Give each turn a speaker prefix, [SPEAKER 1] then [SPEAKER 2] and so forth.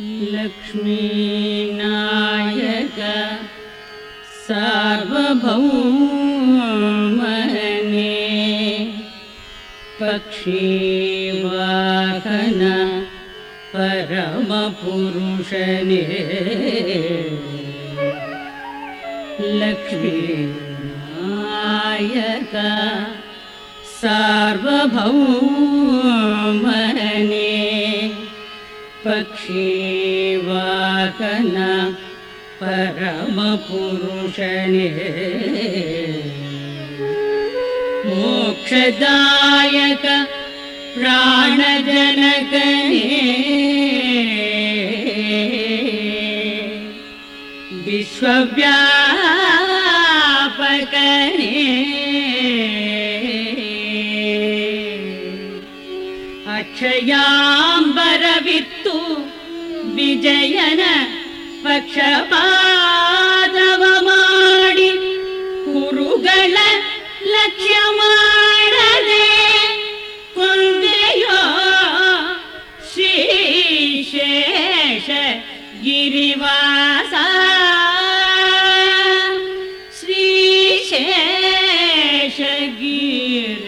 [SPEAKER 1] लक्ष्मीनायक नायक पक्षीवाहन परमपुरुषने। लक्ष्मीनायक ने पक्षीवाहन परमपुरुषणे मोक्षदायक प्राणजनकने। विश्वव्यापकने अक्षयाम्बरवित्तु विजयन ಪಕ್ಷಪಾದವ ಮಾಡಿ ಕುರುಗಳ ಲಕ್ಷ್ಯ ಮಾಡದೆ ಕೊಂದೆಯೋ ಶ್ರೀಶೇಷ ಗಿರಿವಾಸ ಶ್ರೀಶೇಷ ಗಿರಿ